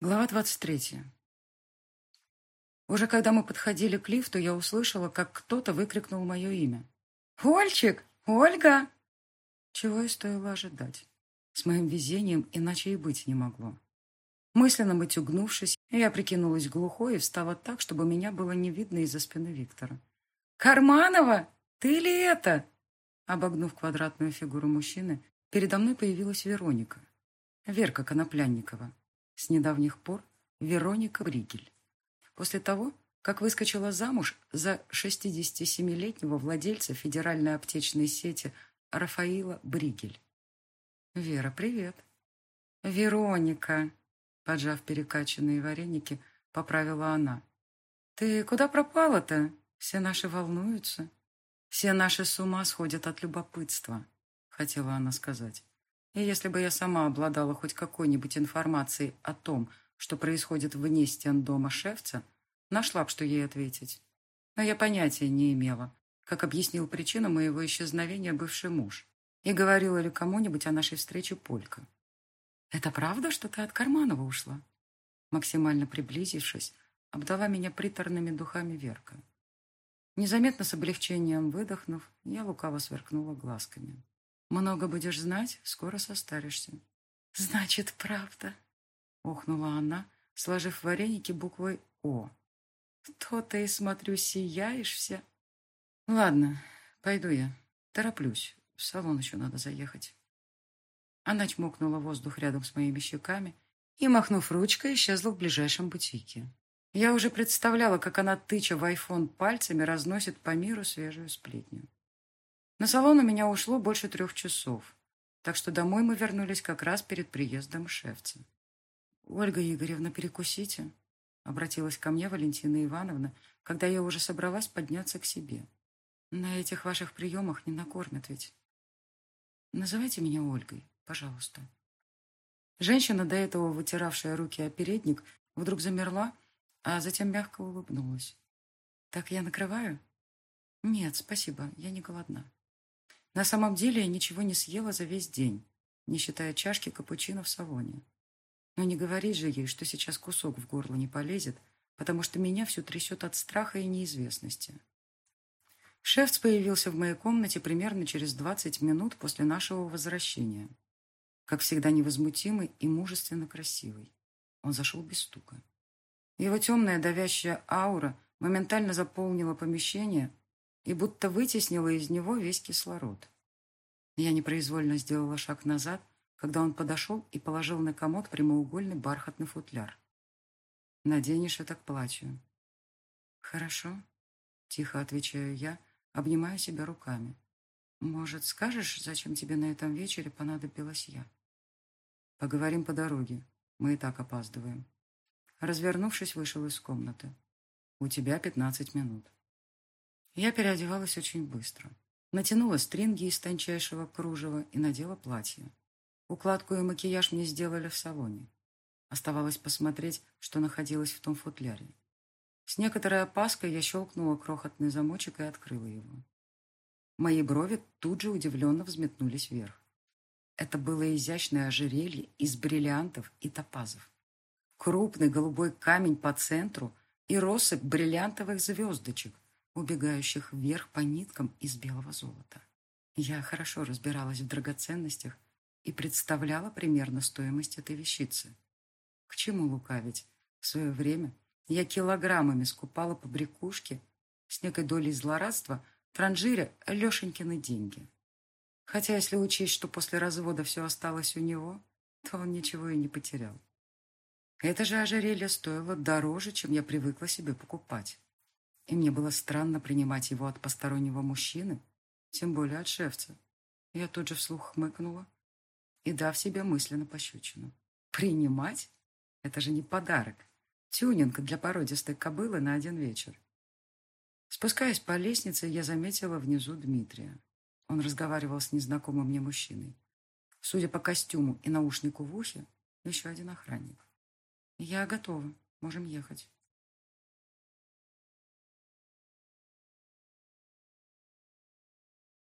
Глава 23. Уже когда мы подходили к лифту, я услышала, как кто-то выкрикнул мое имя. «Ольчик! Ольга!» Чего и стоило ожидать. С моим везением иначе и быть не могло. Мысленно мытюгнувшись, я прикинулась глухой и встала так, чтобы меня было не видно из-за спины Виктора. «Карманова! Ты ли это?» Обогнув квадратную фигуру мужчины, передо мной появилась Вероника. Верка Коноплянникова. С недавних пор Вероника Бригель. После того, как выскочила замуж за 67-летнего владельца федеральной аптечной сети Рафаила Бригель. «Вера, привет!» «Вероника!» Поджав перекачанные вареники, поправила она. «Ты куда пропала-то? Все наши волнуются. Все наши с ума сходят от любопытства», хотела она сказать. И если бы я сама обладала хоть какой-нибудь информацией о том, что происходит вне стен дома шефца, нашла бы, что ей ответить. Но я понятия не имела, как объяснил причину моего исчезновения бывший муж. И говорила ли кому-нибудь о нашей встрече Полька. «Это правда, что ты от Карманова ушла?» Максимально приблизившись, обдала меня приторными духами Верка. Незаметно с облегчением выдохнув, я лукаво сверкнула глазками. Много будешь знать, скоро состаришься. Значит, правда, охнула она, сложив вареники буквой О. То-то и смотрю, сияешь вся. Ладно, пойду я. Тороплюсь. В салон еще надо заехать. Она чмокнула воздух рядом с моими щеками и, махнув ручкой, исчезла в ближайшем бутике. Я уже представляла, как она, тыча в айфон пальцами, разносит по миру свежую сплетню. На салон у меня ушло больше трех часов, так что домой мы вернулись как раз перед приездом шефца. «Ольга Игоревна, перекусите», — обратилась ко мне Валентина Ивановна, когда я уже собралась подняться к себе. «На этих ваших приемах не накормят ведь. Называйте меня Ольгой, пожалуйста». Женщина, до этого вытиравшая руки о передник, вдруг замерла, а затем мягко улыбнулась. «Так я накрываю?» «Нет, спасибо, я не голодна». На самом деле я ничего не съела за весь день, не считая чашки капучино в салоне. Но не говорить же ей, что сейчас кусок в горло не полезет, потому что меня все трясет от страха и неизвестности. Шефц появился в моей комнате примерно через 20 минут после нашего возвращения. Как всегда невозмутимый и мужественно красивый. Он зашел без стука. Его темная давящая аура моментально заполнила помещение, и будто вытеснила из него весь кислород. Я непроизвольно сделала шаг назад, когда он подошел и положил на комод прямоугольный бархатный футляр. «Наденешь это к платью». «Хорошо», — тихо отвечаю я, обнимая себя руками. «Может, скажешь, зачем тебе на этом вечере понадобилась я?» «Поговорим по дороге. Мы и так опаздываем». Развернувшись, вышел из комнаты. «У тебя пятнадцать минут». Я переодевалась очень быстро. Натянула стринги из тончайшего кружева и надела платье. Укладку и макияж мне сделали в салоне. Оставалось посмотреть, что находилось в том футляре. С некоторой опаской я щелкнула крохотный замочек и открыла его. Мои брови тут же удивленно взметнулись вверх. Это было изящное ожерелье из бриллиантов и топазов. Крупный голубой камень по центру и россыпь бриллиантовых звездочек – убегающих вверх по ниткам из белого золота. Я хорошо разбиралась в драгоценностях и представляла примерно стоимость этой вещицы. К чему лукавить? В свое время я килограммами скупала по брякушке с некой долей злорадства транжиря Лешенькины деньги. Хотя, если учесть, что после развода все осталось у него, то он ничего и не потерял. Это же ожерелье стоило дороже, чем я привыкла себе покупать и мне было странно принимать его от постороннего мужчины, тем более от шефца. Я тут же вслух хмыкнула и, дав себе мысленно пощечину. Принимать? Это же не подарок. Тюнинг для породистой кобылы на один вечер. Спускаясь по лестнице, я заметила внизу Дмитрия. Он разговаривал с незнакомым мне мужчиной. Судя по костюму и наушнику в ухе, еще один охранник. «Я готова. Можем ехать».